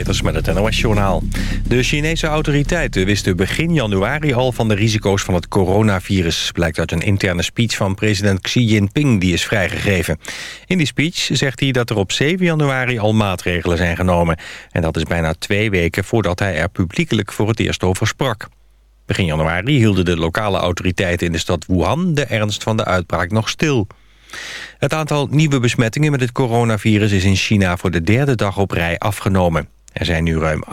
Met het NOS-journaal. De Chinese autoriteiten wisten begin januari al van de risico's van het coronavirus. Blijkt uit een interne speech van president Xi Jinping die is vrijgegeven. In die speech zegt hij dat er op 7 januari al maatregelen zijn genomen. En dat is bijna twee weken voordat hij er publiekelijk voor het eerst over sprak. Begin januari hielden de lokale autoriteiten in de stad Wuhan... de ernst van de uitbraak nog stil. Het aantal nieuwe besmettingen met het coronavirus is in China voor de derde dag op rij afgenomen. Er zijn nu ruim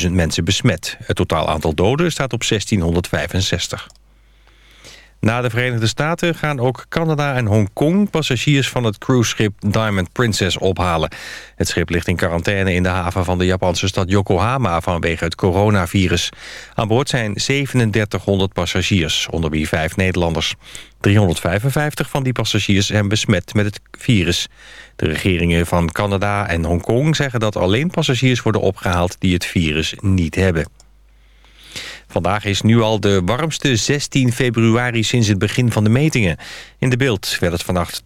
68.000 mensen besmet. Het totaal aantal doden staat op 1665. Na de Verenigde Staten gaan ook Canada en Hongkong... passagiers van het cruiseschip Diamond Princess ophalen. Het schip ligt in quarantaine in de haven van de Japanse stad Yokohama... vanwege het coronavirus. Aan boord zijn 3700 passagiers, onder wie vijf Nederlanders. 355 van die passagiers zijn besmet met het virus. De regeringen van Canada en Hongkong zeggen dat alleen passagiers worden opgehaald... die het virus niet hebben. Vandaag is nu al de warmste 16 februari sinds het begin van de metingen. In de beeld werd het vannacht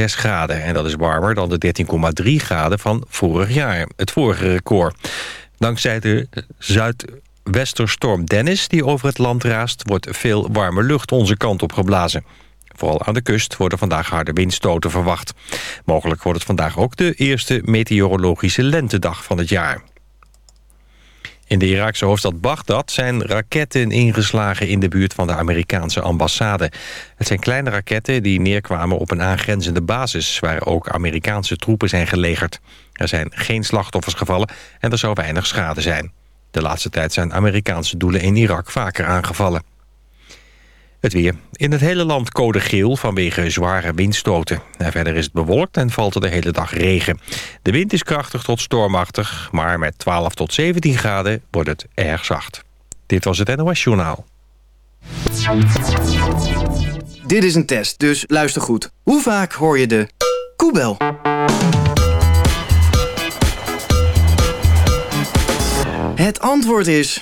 13,6 graden. En dat is warmer dan de 13,3 graden van vorig jaar. Het vorige record. Dankzij de zuidwesterstorm Dennis die over het land raast... wordt veel warme lucht onze kant op geblazen. Vooral aan de kust worden vandaag harde windstoten verwacht. Mogelijk wordt het vandaag ook de eerste meteorologische lentedag van het jaar. In de Iraakse hoofdstad Bagdad zijn raketten ingeslagen in de buurt van de Amerikaanse ambassade. Het zijn kleine raketten die neerkwamen op een aangrenzende basis... waar ook Amerikaanse troepen zijn gelegerd. Er zijn geen slachtoffers gevallen en er zou weinig schade zijn. De laatste tijd zijn Amerikaanse doelen in Irak vaker aangevallen. Het weer. In het hele land code geel vanwege zware windstoten. En verder is het bewolkt en valt er de hele dag regen. De wind is krachtig tot stormachtig, maar met 12 tot 17 graden wordt het erg zacht. Dit was het NOS Journaal. Dit is een test, dus luister goed. Hoe vaak hoor je de koebel? Het antwoord is...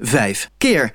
5 keer.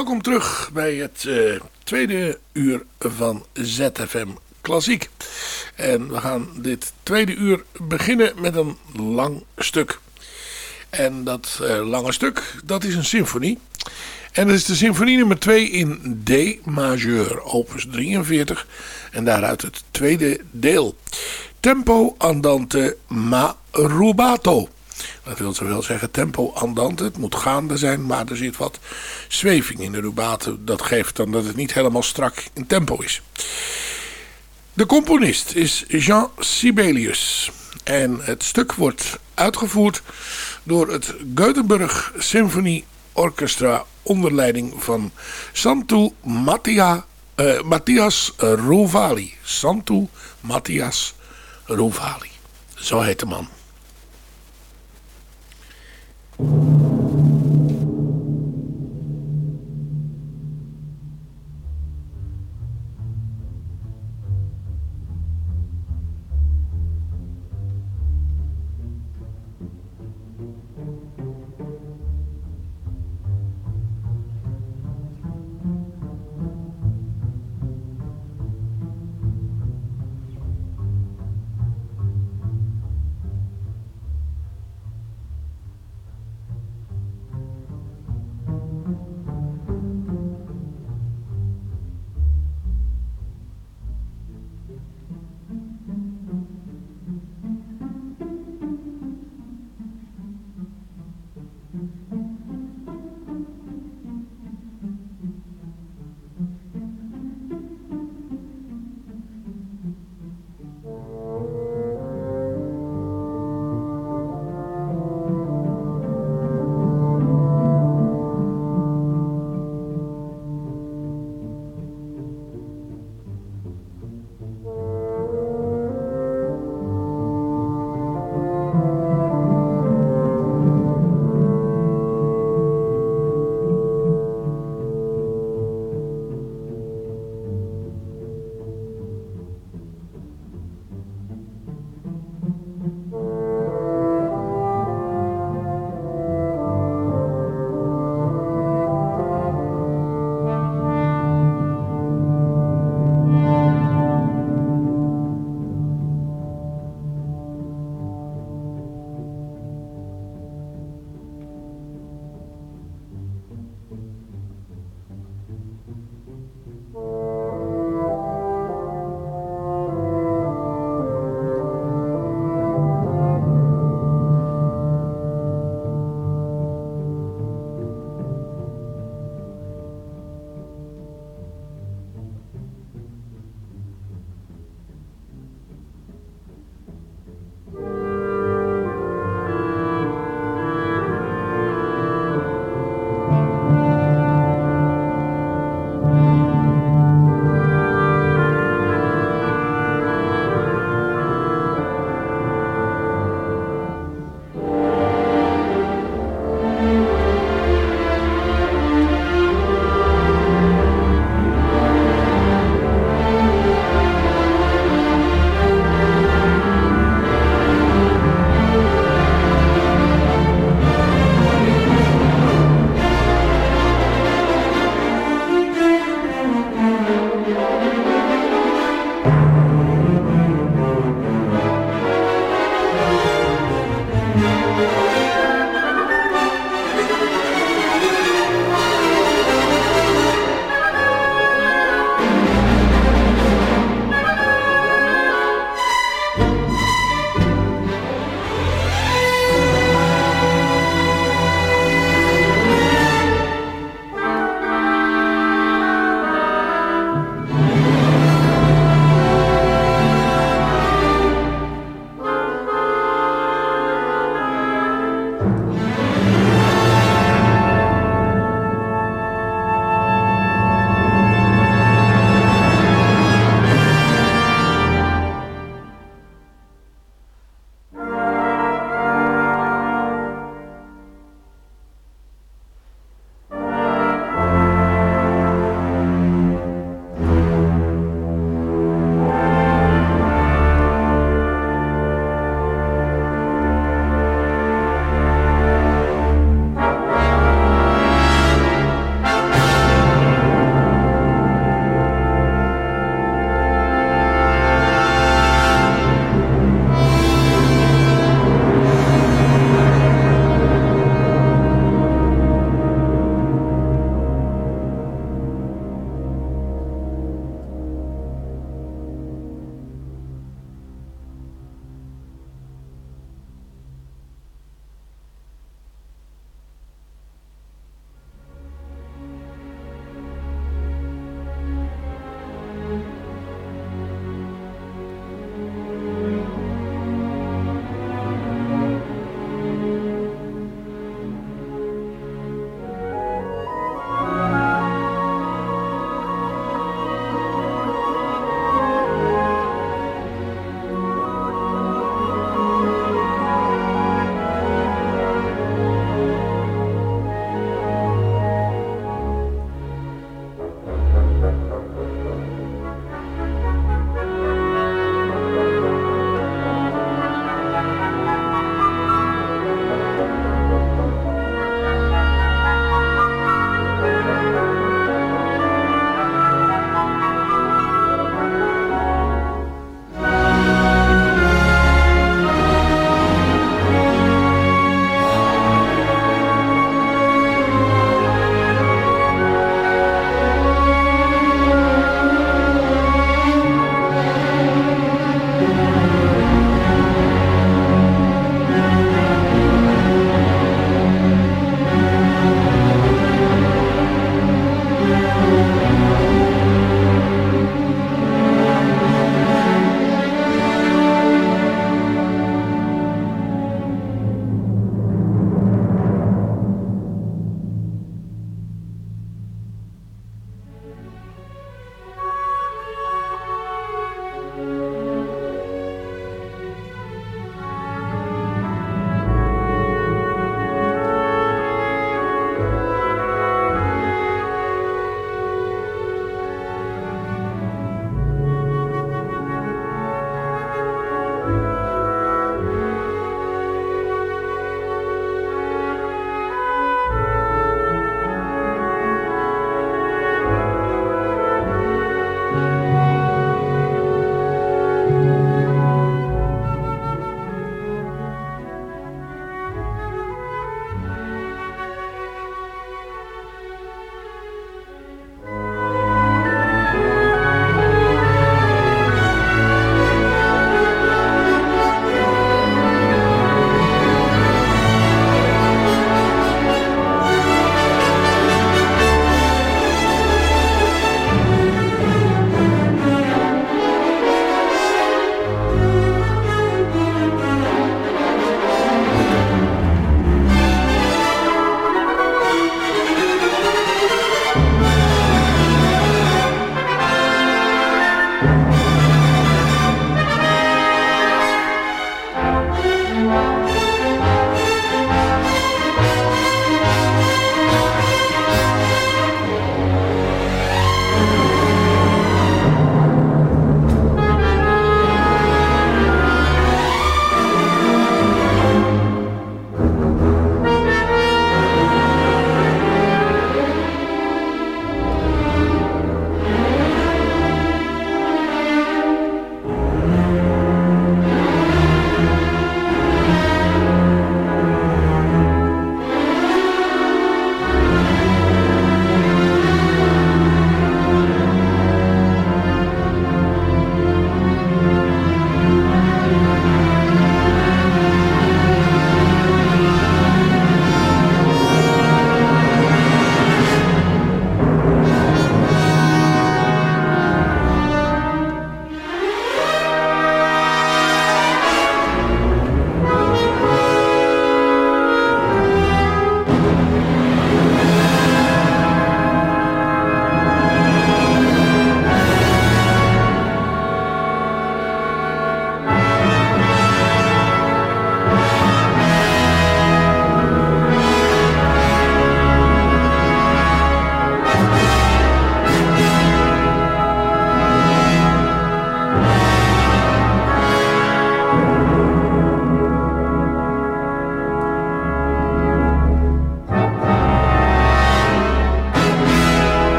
Welkom terug bij het uh, tweede uur van ZFM Klassiek. En we gaan dit tweede uur beginnen met een lang stuk. En dat uh, lange stuk, dat is een symfonie. En dat is de symfonie nummer 2 in D majeur, opus 43. En daaruit het tweede deel. Tempo andante ma rubato. Dat wil ze wel zeggen tempo andante. Het moet gaande zijn, maar er zit wat zweving in de rubato. Dat geeft dan dat het niet helemaal strak in tempo is. De componist is Jean Sibelius. En het stuk wordt uitgevoerd door het Gothenburg Symphony Orchestra onder leiding van Santu Mattia, uh, Matthias Rovali. Santu Matthias Rovali. Zo heet de man. you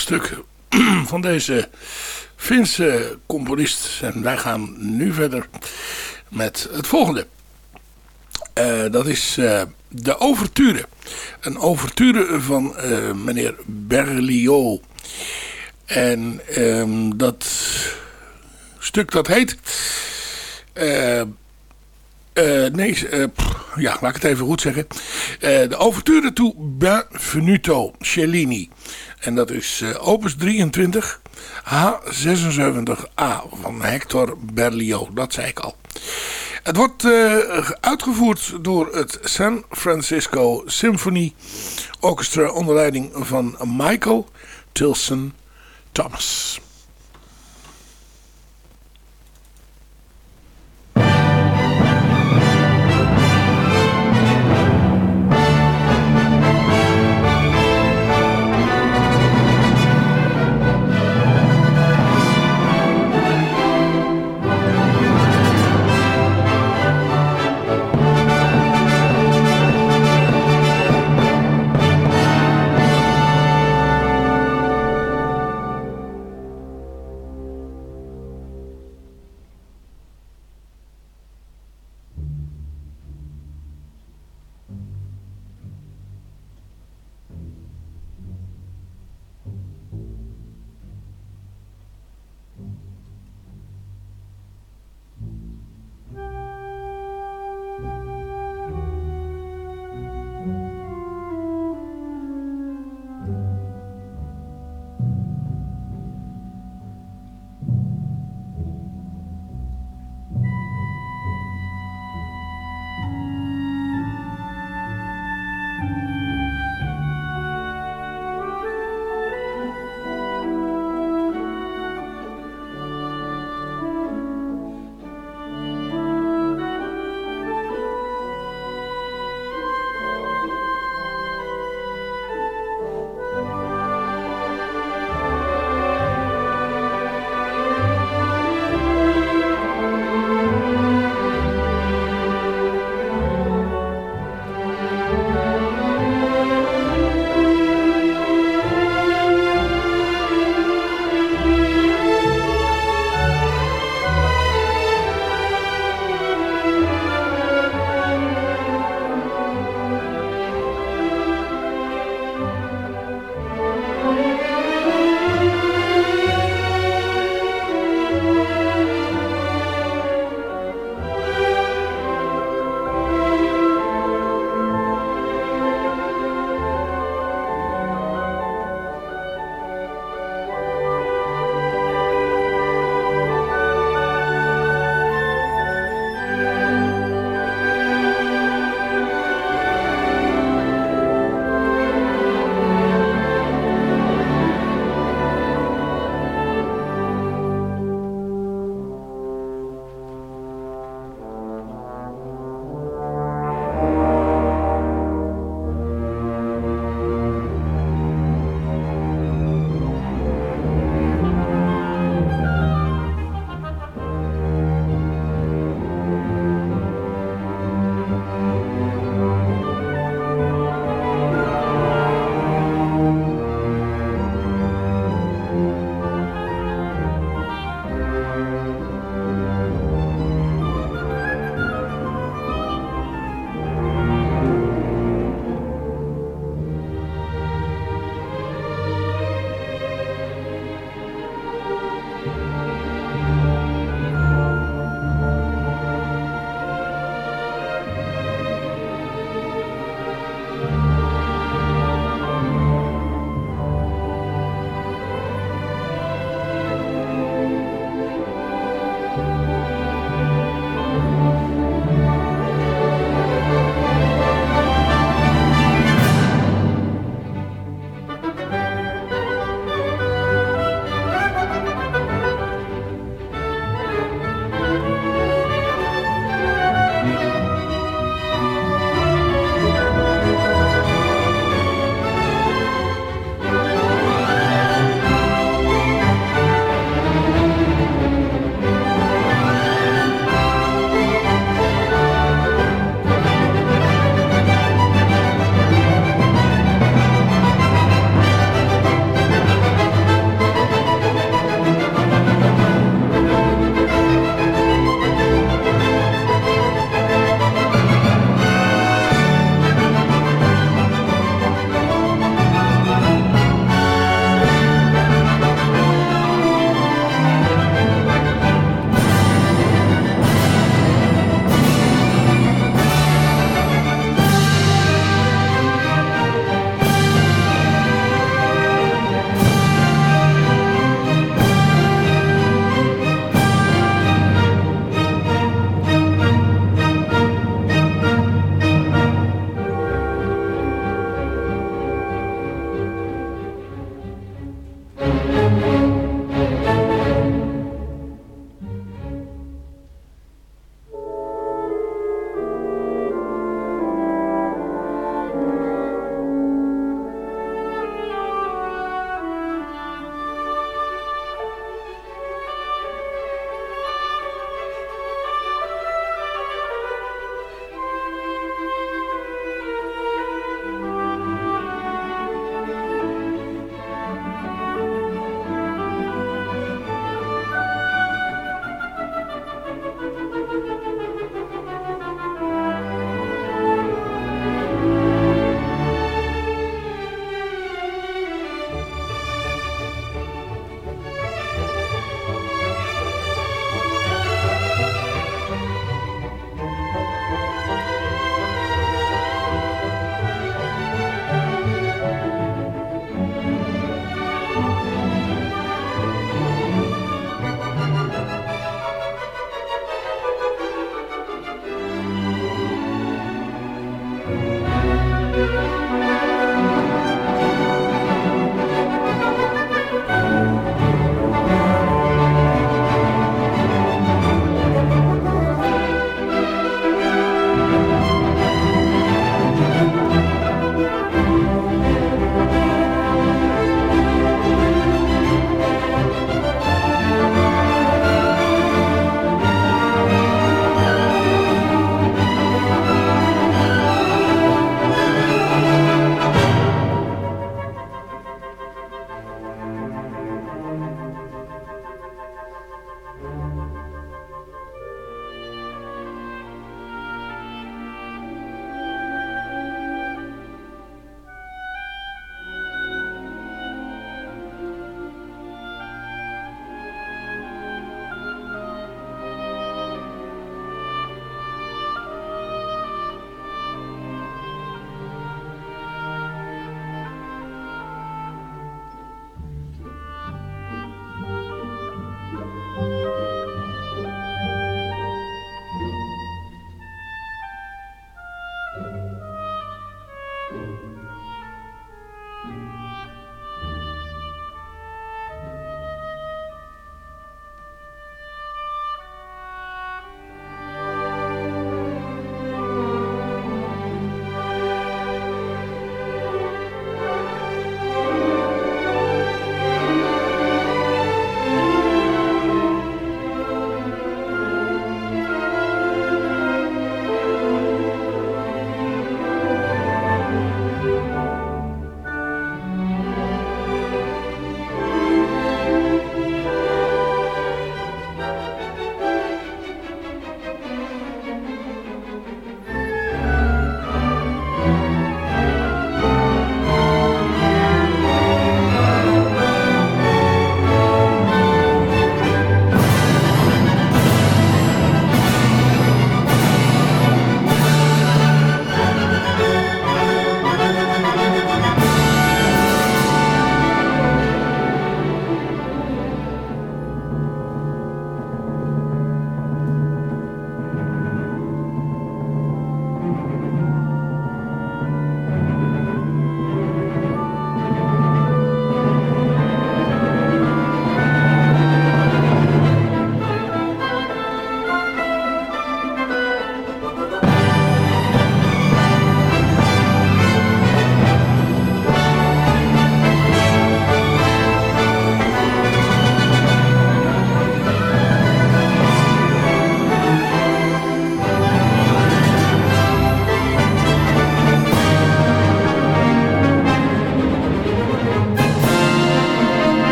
stuk van deze Finse componist. En wij gaan nu verder met het volgende. Uh, dat is uh, de Overture. Een Overture van uh, meneer Berlioz. En um, dat stuk dat heet... nee, ja, laat ik het even goed zeggen. de Overture to Benvenuto Cellini. En dat is opus 23 H76A van Hector Berlioz. Dat zei ik al. Het wordt uh, uitgevoerd door het San Francisco Symphony Orchestra onder leiding van Michael Tilson Thomas.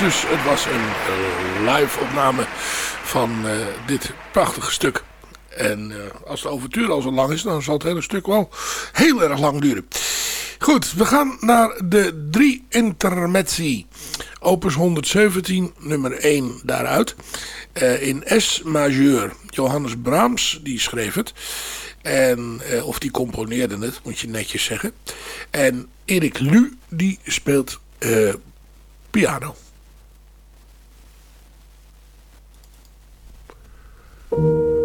Dus het was een live opname van dit prachtige stuk. En als de overtuur al zo lang is, dan zal het hele stuk wel heel erg lang duren. Goed, we gaan naar de drie intermezzi. Opus 117, nummer 1 daaruit. In S majeur. Johannes Brahms, die schreef het. En, of die componeerde het, moet je netjes zeggen. En Erik Lu, die speelt piano. Thank you.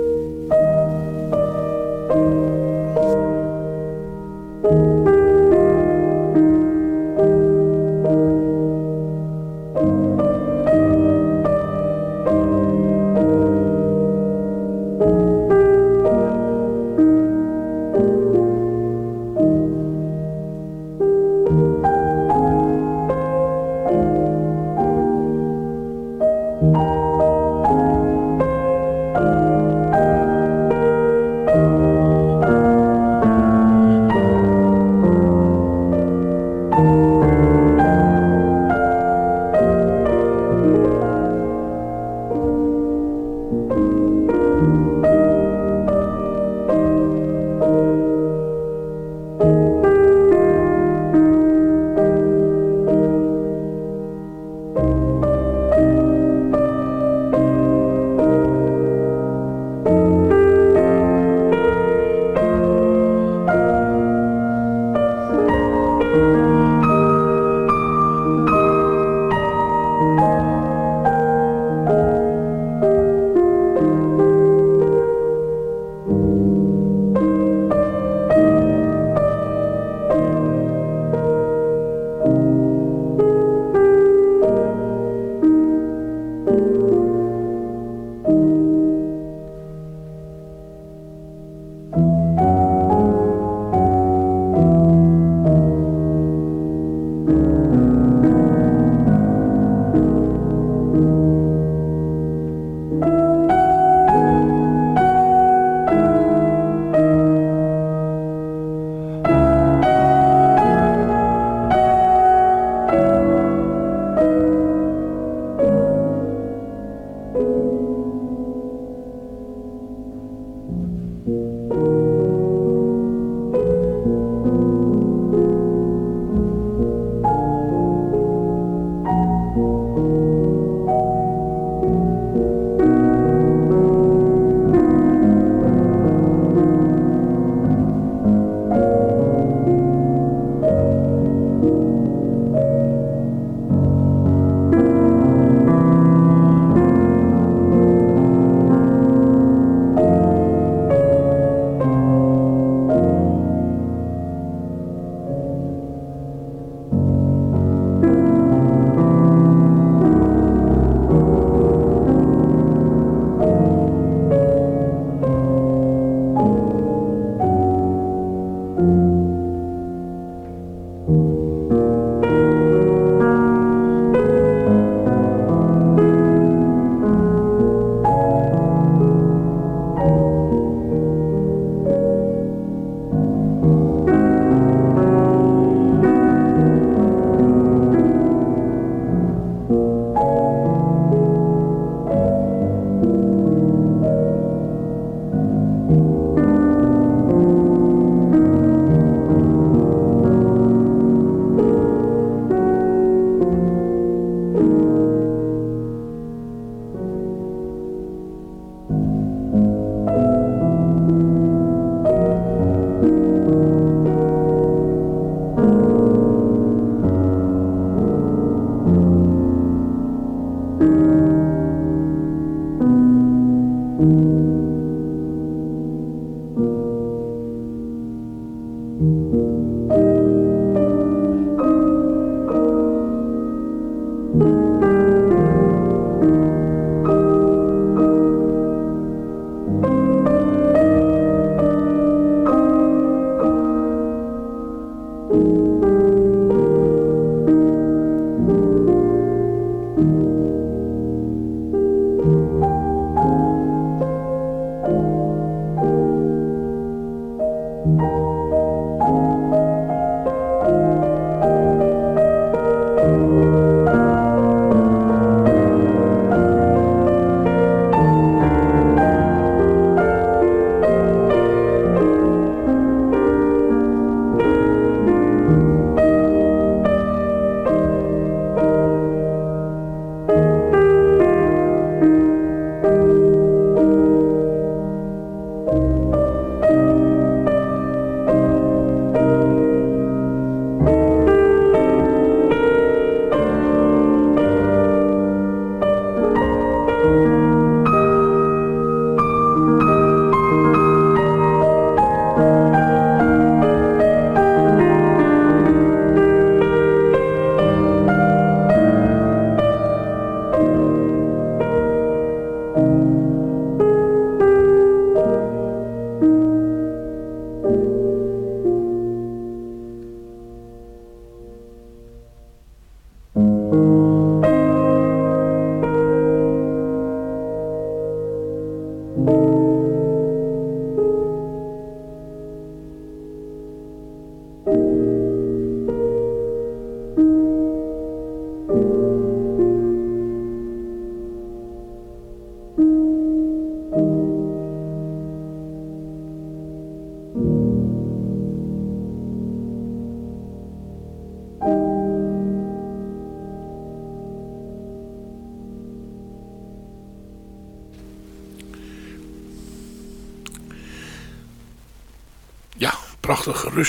Música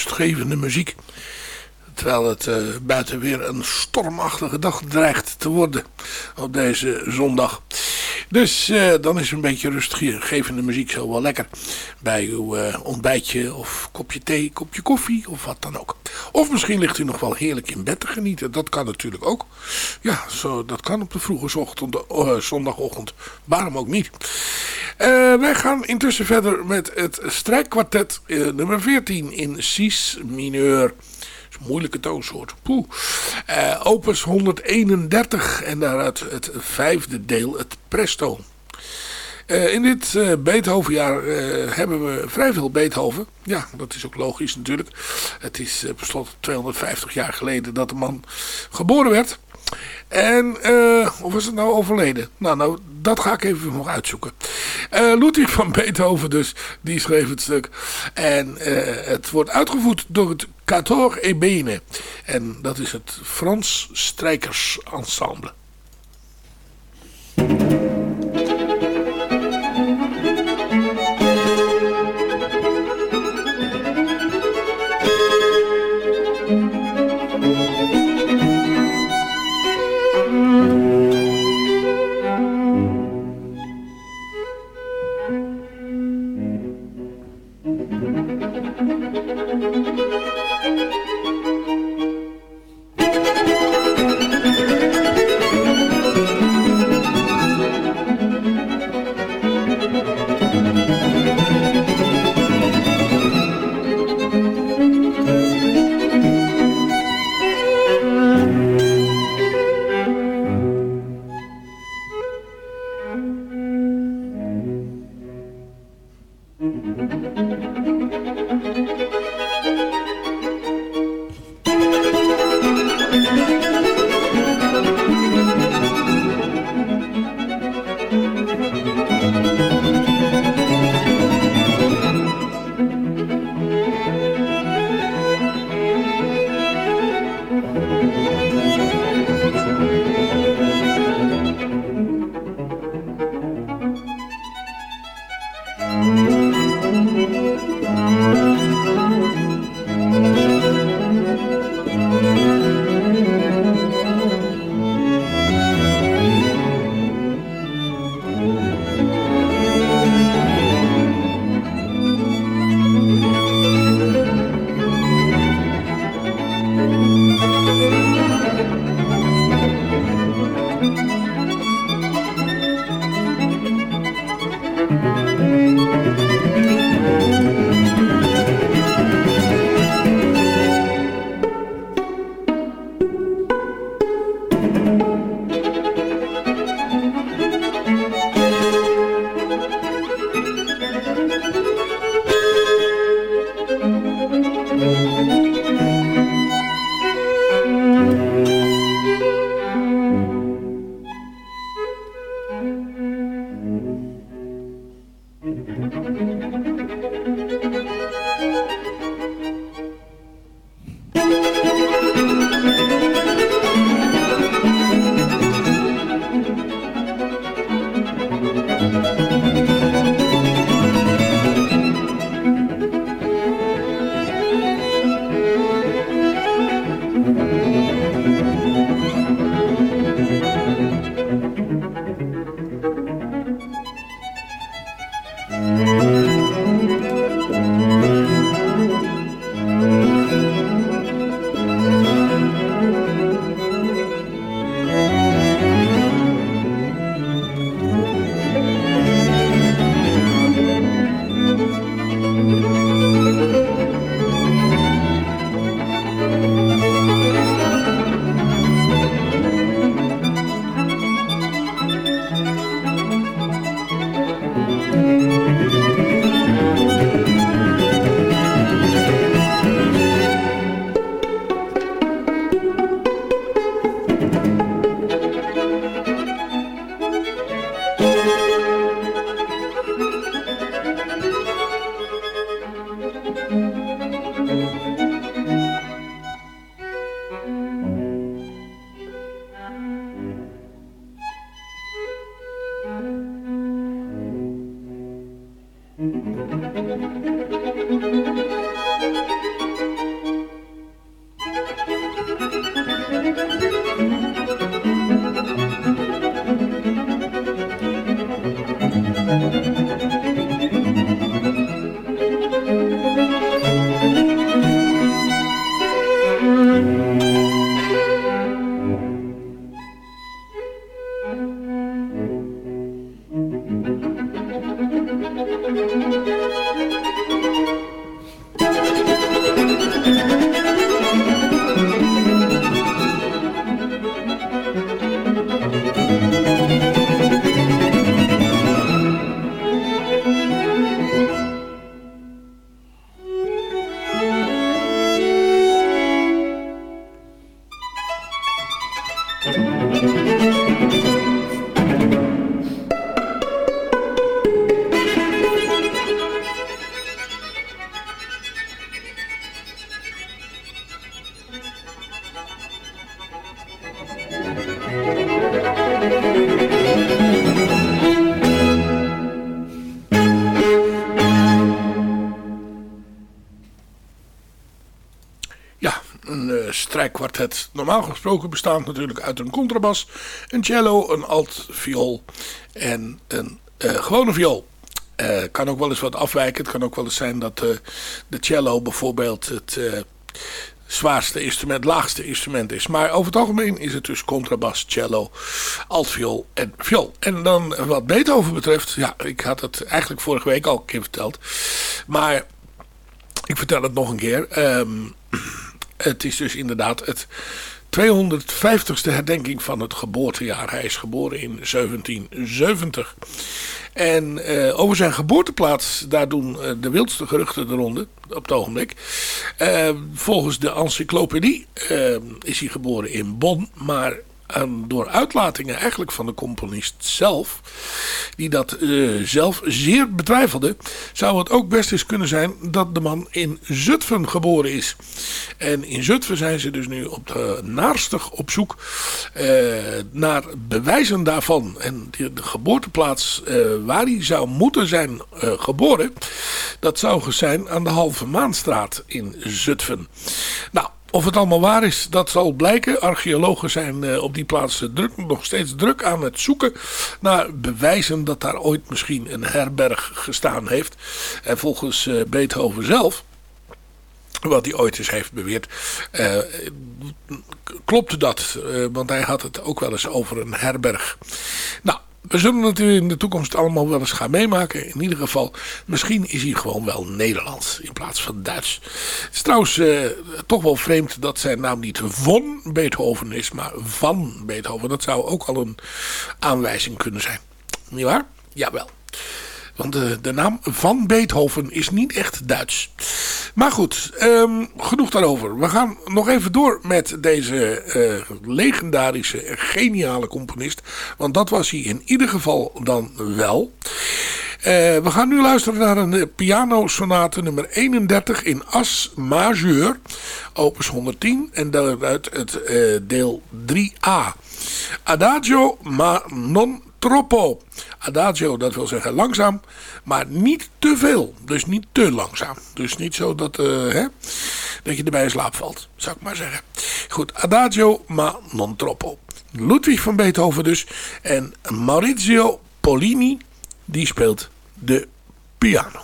rustgevende muziek. Terwijl het uh, buiten weer een stormachtige dag dreigt te worden op deze zondag. Dus uh, dan is een beetje rustgevende muziek zo wel lekker. Bij uw uh, ontbijtje of kopje thee, kopje koffie of wat dan ook. Of misschien ligt u nog wel heerlijk in bed te genieten. Dat kan natuurlijk ook. Ja, zo, dat kan op de vroege ochtend, uh, zondagochtend. Waarom ook niet? wij gaan intussen verder met het strijkkwartet nummer 14 in Cis mineur moeilijke toonsoort. Poeh. Uh, opus 131 en daaruit het vijfde deel, het Presto. Uh, in dit uh, Beethovenjaar hebben we vrij veel Beethoven. Ja, dat is ook logisch natuurlijk. Het is uh, 250 jaar geleden dat de man geboren werd. En, uh, of is het nou overleden? Nou, nou, dat ga ik even nog uitzoeken. Uh, Ludwig van Beethoven dus, die schreef het stuk. En uh, het wordt uitgevoerd door het Quator Ebene. En dat is het Frans Strijkersensemble. Strijkkwartet. Normaal gesproken bestaat natuurlijk uit een contrabas, een cello, een altviool en een uh, gewone viool. Uh, kan ook wel eens wat afwijken. Het kan ook wel eens zijn dat uh, de cello bijvoorbeeld het zwaarste instrument, laagste instrument is. Maar over het algemeen is het dus contrabas, cello, altviool en viool. En dan wat Beethoven betreft, ja, ik had het eigenlijk vorige week al een keer verteld. Maar ik vertel het nog een keer. Um, het is dus inderdaad het 250ste herdenking van het geboortejaar. Hij is geboren in 1770. En uh, over zijn geboorteplaats, daar doen uh, de wildste geruchten de ronde op het ogenblik. Uh, volgens de encyclopedie is hij geboren in Bonn, maar door uitlatingen eigenlijk van de componist zelf, die dat uh, zelf zeer betwijfelde, zou het ook best eens kunnen zijn dat de man in Zutphen geboren is. En in Zutphen zijn ze dus nu op de naarstig op zoek uh, naar bewijzen daarvan. En de, geboorteplaats uh, waar hij zou moeten zijn geboren, dat zou zijn aan de Halve Maanstraat in Zutphen. Nou, of het allemaal waar is, dat zal blijken. Archeologen zijn uh, op die plaats druk, nog steeds druk aan het zoeken naar bewijzen dat daar ooit misschien een herberg gestaan heeft. En volgens uh, Beethoven zelf, wat hij ooit eens heeft beweerd, klopte dat. want hij had het ook wel eens over een herberg. Nou, we zullen het in de toekomst allemaal wel eens gaan meemaken. In ieder geval, misschien is hij gewoon wel Nederlands in plaats van Duits. Het is trouwens uh, toch wel vreemd dat zijn naam niet von Beethoven is, maar van Beethoven. Dat zou ook al een aanwijzing kunnen zijn. Niet waar? Jawel. Want de, de naam van Beethoven is niet echt Duits. Maar goed, um, genoeg daarover. We gaan nog even door met deze uh, legendarische, geniale componist. Want dat was hij in ieder geval dan wel. Uh, we gaan nu luisteren naar een eh, pianosonate nummer 31 in As majeur, opus 110 en daaruit het deel 3a. Adagio ma non troppo. Adagio, dat wil zeggen langzaam, maar niet te veel. Dus niet te langzaam. Dus niet zo dat, uh, hè, dat je erbij in slaap valt, zou ik maar zeggen. Goed, Adagio ma non troppo. Ludwig van Beethoven dus. En Maurizio Polini, die speelt de piano.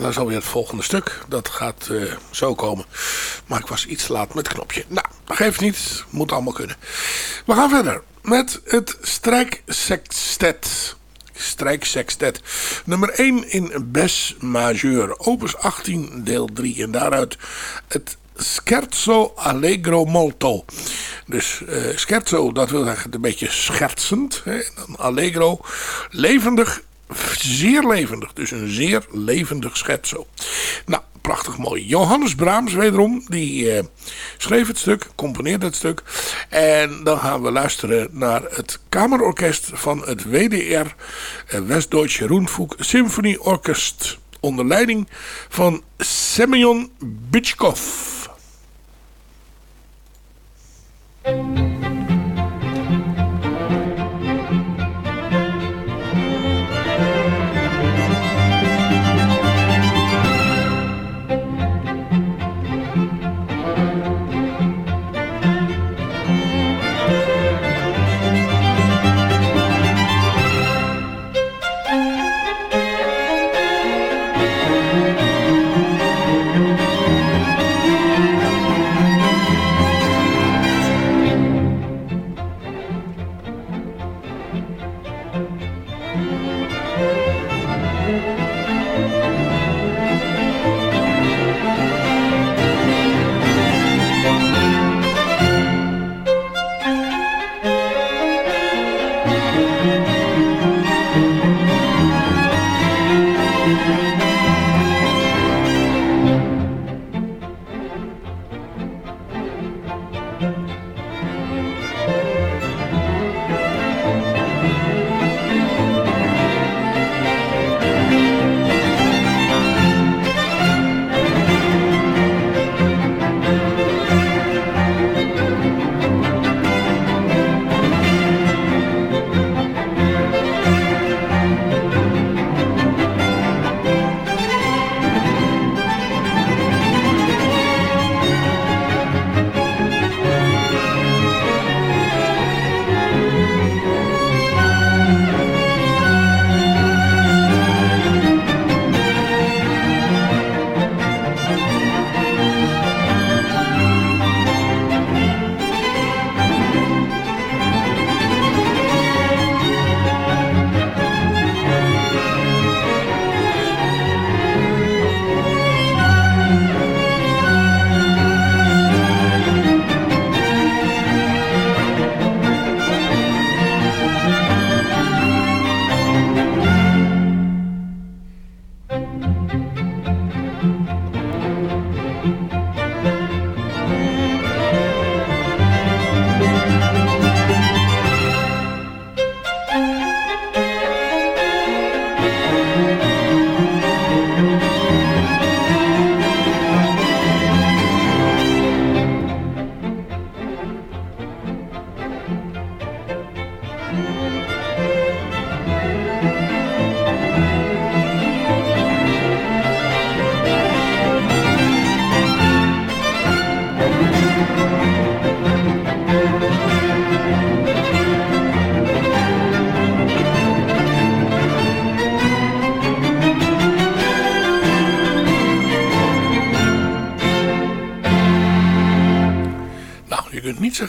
Dat is alweer het volgende stuk. Dat gaat uh, zo komen. Maar ik was iets laat met het knopje. Nou, geeft niet. Moet allemaal kunnen. We gaan verder met het strijksextet. Strijksextet. Nummer 1 in Bes Majeur. Opus 18 deel 3. En daaruit het Scherzo Allegro Molto. Dus uh, scherzo, dat wil zeggen een beetje schertsend. Hè? Allegro, levendig zeer levendig. Dus een zeer levendig scherzo. Nou, prachtig mooi. Johannes Brahms wederom, die uh, schreef het stuk, componeerde het stuk. En dan gaan we luisteren naar het kamerorkest van het WDR, uh, Westdeutsche Rundfunk Symfonieorkest. Onder leiding van Semyon Bitchkov.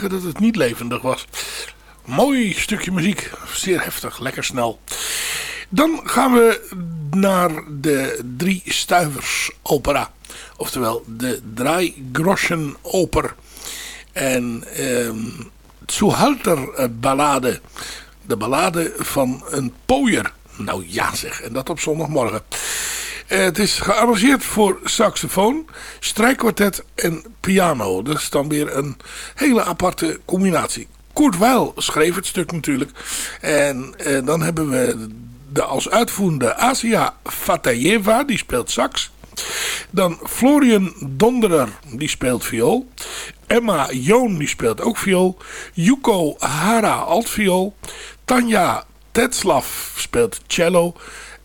Dat het niet levendig was. Mooi stukje muziek. Zeer heftig. Lekker snel. Dan gaan we naar de Drie Stuivers opera. Oftewel de Drei Groschen oper. En um, Zuhalter ballade. De ballade van een pooier. Nou ja zeg. En dat op zondagmorgen. Eh, het is gearrangeerd voor saxofoon, strijkkwartet en piano. Dat is dan weer een hele aparte combinatie. Kurt Weil schreef het stuk natuurlijk. En eh, dan hebben we de als uitvoerende Asia Fatajeva, die speelt sax. Dan Florian Donderer, die speelt viool. Emma Joon, die speelt ook viool. Yuko Hara, altviool. Tanja Tetslav speelt cello.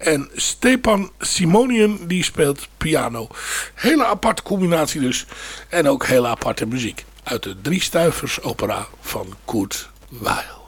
En Stepan Simonian die speelt piano. Hele aparte combinatie dus. En ook hele aparte muziek. Uit de Drie Stuivers opera van Kurt Weill.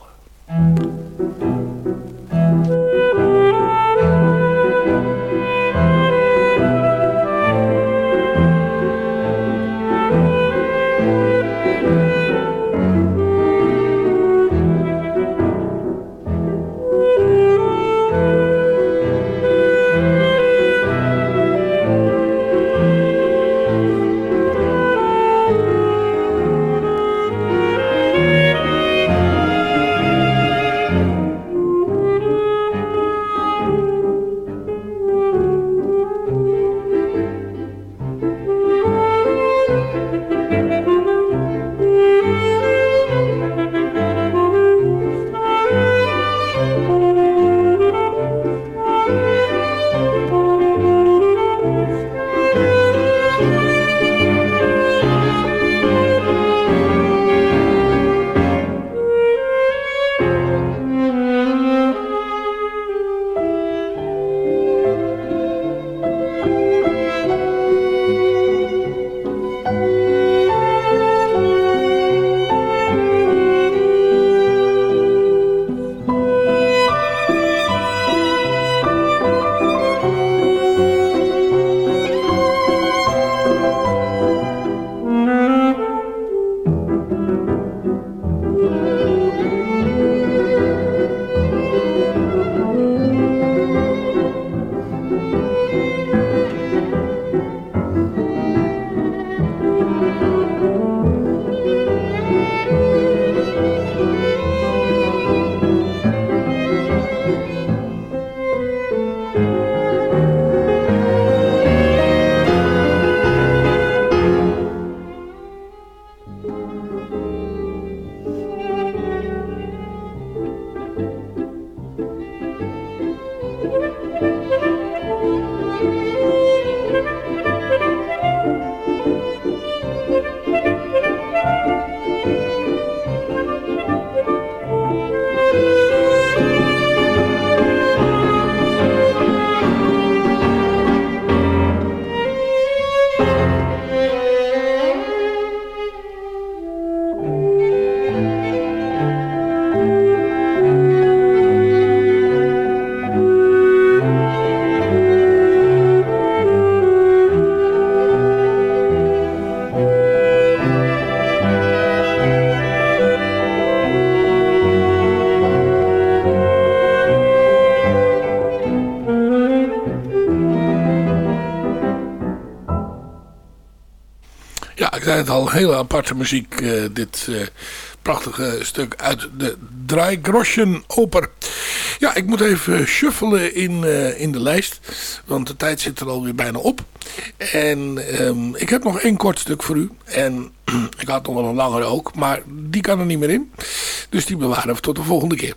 Hele aparte muziek. Uh, dit uh, prachtige stuk uit de Dreigroschen oper. Ja, ik moet even shuffelen in, uh, in de lijst. Want de tijd zit er alweer bijna op. En um, ik heb nog één kort stuk voor u. En ik had nog wel een langere ook. Maar die kan er niet meer in. Dus die bewaren we tot de volgende keer.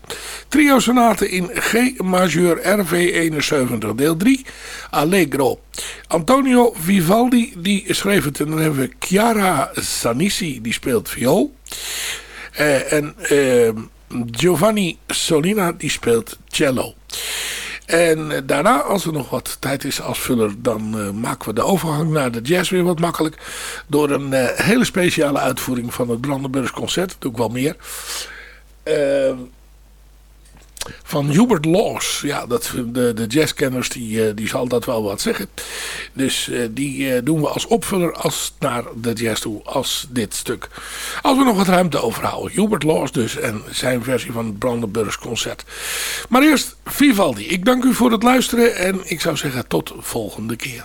Trio sonaten in G majeur RV 71 deel 3. Allegro. Antonio Vivaldi die schreef het. En dan hebben we Chiara Sanissi die speelt viool. Uh, en uh, Giovanni Solina die speelt cello. En eh, daarna, als er nog wat tijd is als vuller, dan uh, maken we de overgang naar de jazz weer wat makkelijk. Door een hele speciale uitvoering van het Brandenburgs Concert. Doe ik wel meer. Van Hubert Laws. Ja, dat, de, de jazzkenners die, uh, die zal dat wel wat zeggen. Dus uh, die uh, doen we als opvuller als naar de jazz toe als dit stuk. Als we nog wat ruimte overhouden. Hubert Laws dus en zijn versie van het Brandenburgs concert. Maar eerst Vivaldi. Ik dank u voor het luisteren en ik zou zeggen tot volgende keer.